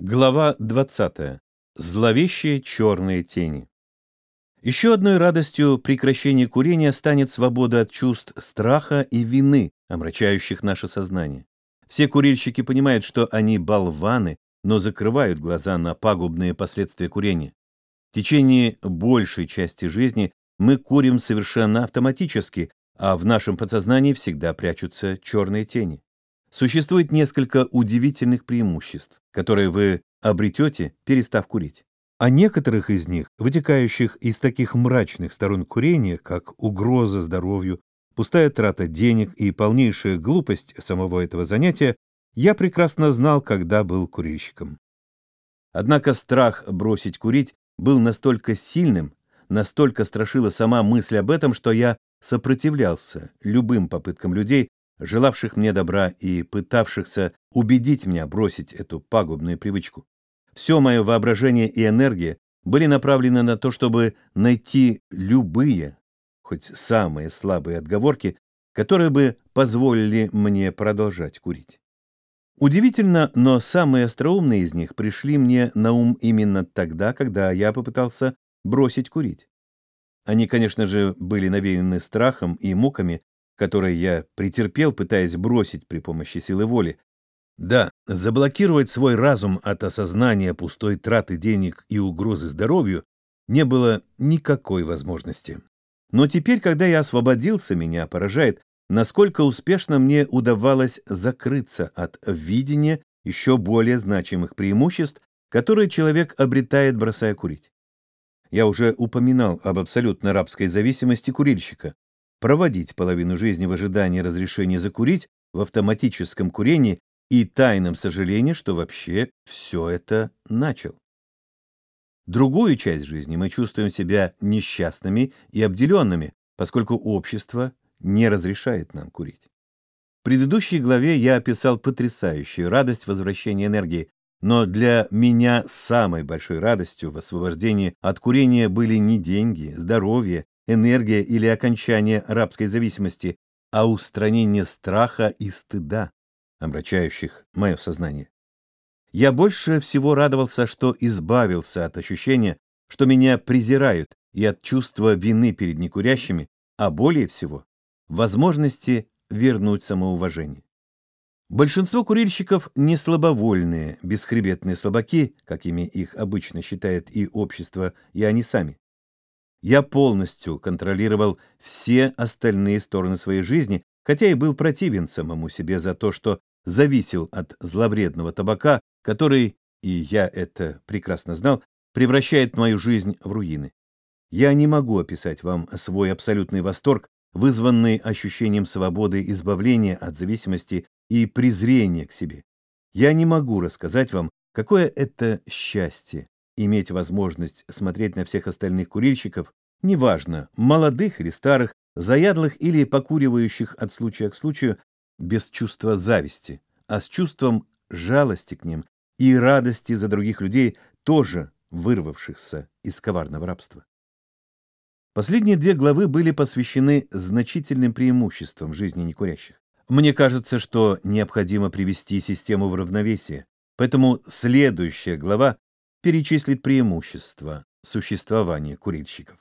Глава 20. Зловещие черные тени. Еще одной радостью прекращения курения станет свобода от чувств страха и вины, омрачающих наше сознание. Все курильщики понимают, что они болваны, но закрывают глаза на пагубные последствия курения. В течение большей части жизни мы курим совершенно автоматически, а в нашем подсознании всегда прячутся черные тени. Существует несколько удивительных преимуществ, которые вы обретете, перестав курить. О некоторых из них, вытекающих из таких мрачных сторон курения, как угроза здоровью, пустая трата денег и полнейшая глупость самого этого занятия, я прекрасно знал, когда был курильщиком. Однако страх бросить курить был настолько сильным, настолько страшила сама мысль об этом, что я сопротивлялся любым попыткам людей желавших мне добра и пытавшихся убедить меня бросить эту пагубную привычку. Все мое воображение и энергия были направлены на то, чтобы найти любые, хоть самые слабые отговорки, которые бы позволили мне продолжать курить. Удивительно, но самые остроумные из них пришли мне на ум именно тогда, когда я попытался бросить курить. Они, конечно же, были навеяны страхом и муками, которые я претерпел, пытаясь бросить при помощи силы воли. Да, заблокировать свой разум от осознания пустой траты денег и угрозы здоровью не было никакой возможности. Но теперь, когда я освободился, меня поражает, насколько успешно мне удавалось закрыться от видения еще более значимых преимуществ, которые человек обретает, бросая курить. Я уже упоминал об абсолютно рабской зависимости курильщика проводить половину жизни в ожидании разрешения закурить в автоматическом курении и тайном сожалении, что вообще все это начал. Другую часть жизни мы чувствуем себя несчастными и обделенными, поскольку общество не разрешает нам курить. В предыдущей главе я описал потрясающую радость возвращения энергии, но для меня самой большой радостью в освобождении от курения были не деньги, здоровье энергия или окончание рабской зависимости, а устранение страха и стыда, омрачающих мое сознание. Я больше всего радовался, что избавился от ощущения, что меня презирают, и от чувства вины перед некурящими, а более всего – возможности вернуть самоуважение. Большинство курильщиков не слабовольные, бесхребетные слабаки, какими их обычно считает и общество, и они сами. Я полностью контролировал все остальные стороны своей жизни, хотя и был противен самому себе за то, что зависел от зловредного табака, который, и я это прекрасно знал, превращает мою жизнь в руины. Я не могу описать вам свой абсолютный восторг, вызванный ощущением свободы, избавления от зависимости и презрения к себе. Я не могу рассказать вам, какое это счастье иметь возможность смотреть на всех остальных курильщиков, неважно, молодых или старых, заядлых или покуривающих от случая к случаю, без чувства зависти, а с чувством жалости к ним и радости за других людей, тоже вырвавшихся из коварного рабства. Последние две главы были посвящены значительным преимуществам жизни некурящих. Мне кажется, что необходимо привести систему в равновесие, поэтому следующая глава перечислит преимущества существования курильщиков.